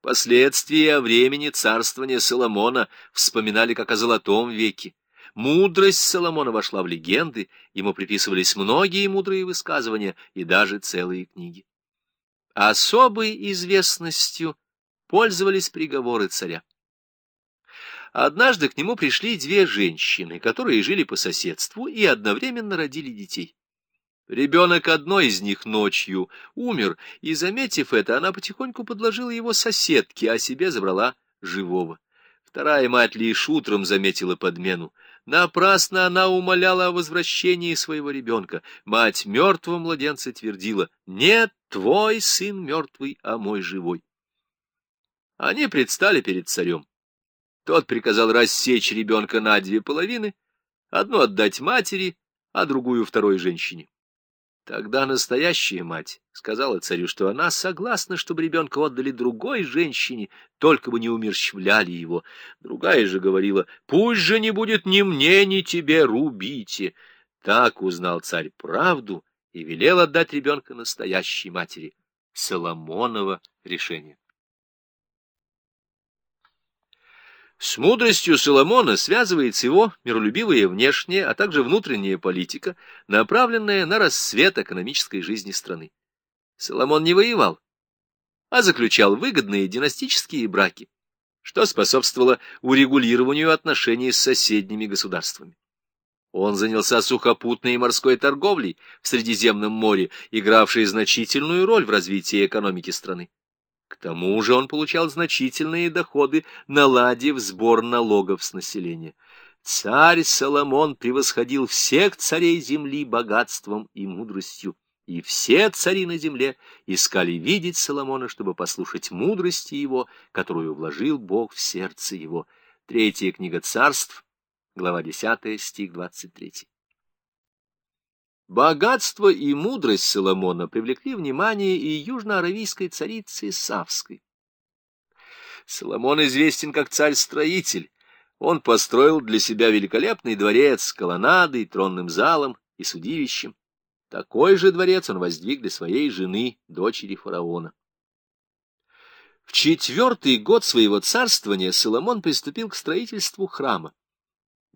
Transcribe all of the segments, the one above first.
Впоследствии о времени царствования Соломона вспоминали как о золотом веке. Мудрость Соломона вошла в легенды, ему приписывались многие мудрые высказывания и даже целые книги. Особой известностью пользовались приговоры царя. Однажды к нему пришли две женщины, которые жили по соседству и одновременно родили детей. Ребенок одной из них ночью умер, и, заметив это, она потихоньку подложила его соседке, а себе забрала живого. Вторая мать лишь утром заметила подмену. Напрасно она умоляла о возвращении своего ребенка. Мать мертвого младенца твердила, «Нет, твой сын мертвый, а мой живой». Они предстали перед царем. Тот приказал рассечь ребенка на две половины, одну отдать матери, а другую второй женщине. Тогда настоящая мать сказала царю, что она согласна, чтобы ребенка отдали другой женщине, только бы не умерщвляли его. Другая же говорила, пусть же не будет ни мне, ни тебе, рубите. Так узнал царь правду и велел отдать ребенка настоящей матери. Соломонова решение. С мудростью Соломона связывается его миролюбивая внешняя, а также внутренняя политика, направленная на рассвет экономической жизни страны. Соломон не воевал, а заключал выгодные династические браки, что способствовало урегулированию отношений с соседними государствами. Он занялся сухопутной и морской торговлей в Средиземном море, игравшей значительную роль в развитии экономики страны. К тому же он получал значительные доходы, наладив сбор налогов с населения. Царь Соломон превосходил всех царей земли богатством и мудростью, и все цари на земле искали видеть Соломона, чтобы послушать мудрости его, которую вложил Бог в сердце его. Третья книга царств, глава 10, стих 23. Богатство и мудрость Соломона привлекли внимание и южноаравийской царицы Савской. Соломон известен как царь-строитель. Он построил для себя великолепный дворец с колоннадой, тронным залом и судилищем. Такой же дворец он воздвиг для своей жены, дочери фараона. В четвертый год своего царствования Соломон приступил к строительству храма.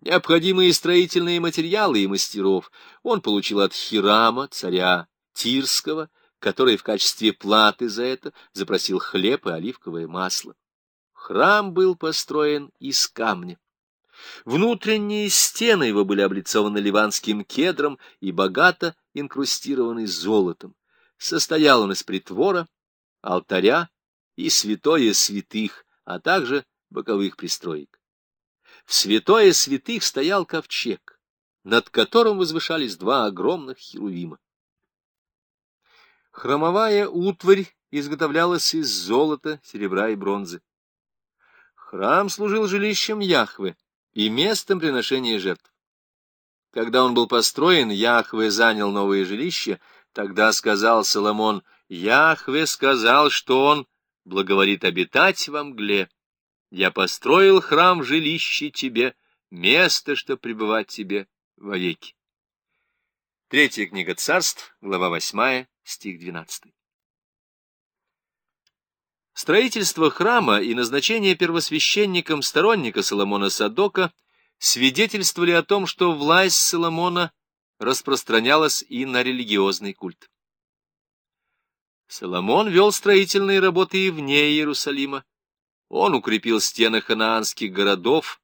Необходимые строительные материалы и мастеров он получил от Хирама, царя Тирского, который в качестве платы за это запросил хлеб и оливковое масло. Храм был построен из камня. Внутренние стены его были облицованы ливанским кедром и богато инкрустированы золотом. Состоял он из притвора, алтаря и святое святых, а также боковых пристроек. В святое святых стоял ковчег, над которым возвышались два огромных херувима. Хромовая утварь изготовлялась из золота, серебра и бронзы. Храм служил жилищем Яхвы и местом приношения жертв. Когда он был построен, Яхве занял новое жилище, тогда сказал Соломон, Яхве сказал, что он благоволит обитать во мгле. Я построил храм жилище тебе, место, что пребывать тебе вовеки. Третья книга царств, глава восьмая, стих двенадцатый. Строительство храма и назначение первосвященником сторонника Соломона Садока свидетельствовали о том, что власть Соломона распространялась и на религиозный культ. Соломон вел строительные работы и вне Иерусалима, он укрепил стены ханаанских городов,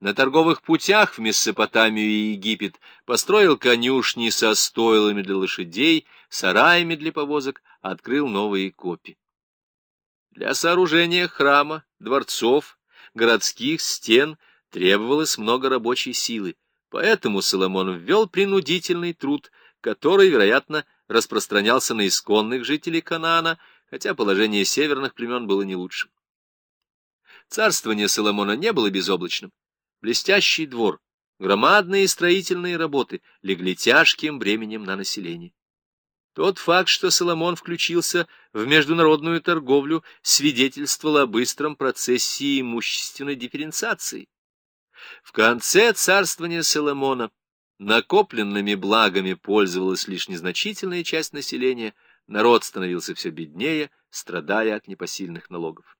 на торговых путях в Месопотамию и Египет построил конюшни со стойлами для лошадей, сараями для повозок, открыл новые копи. Для сооружения храма, дворцов, городских стен требовалось много рабочей силы, поэтому Соломон ввел принудительный труд, который, вероятно, распространялся на исконных жителей Канаана, хотя положение северных племен было не лучшим. Царствование Соломона не было безоблачным. Блестящий двор, громадные строительные работы легли тяжким бременем на население. Тот факт, что Соломон включился в международную торговлю, свидетельствовал о быстром процессе имущественной дифференциации. В конце царствования Соломона накопленными благами пользовалась лишь незначительная часть населения, народ становился все беднее, страдая от непосильных налогов.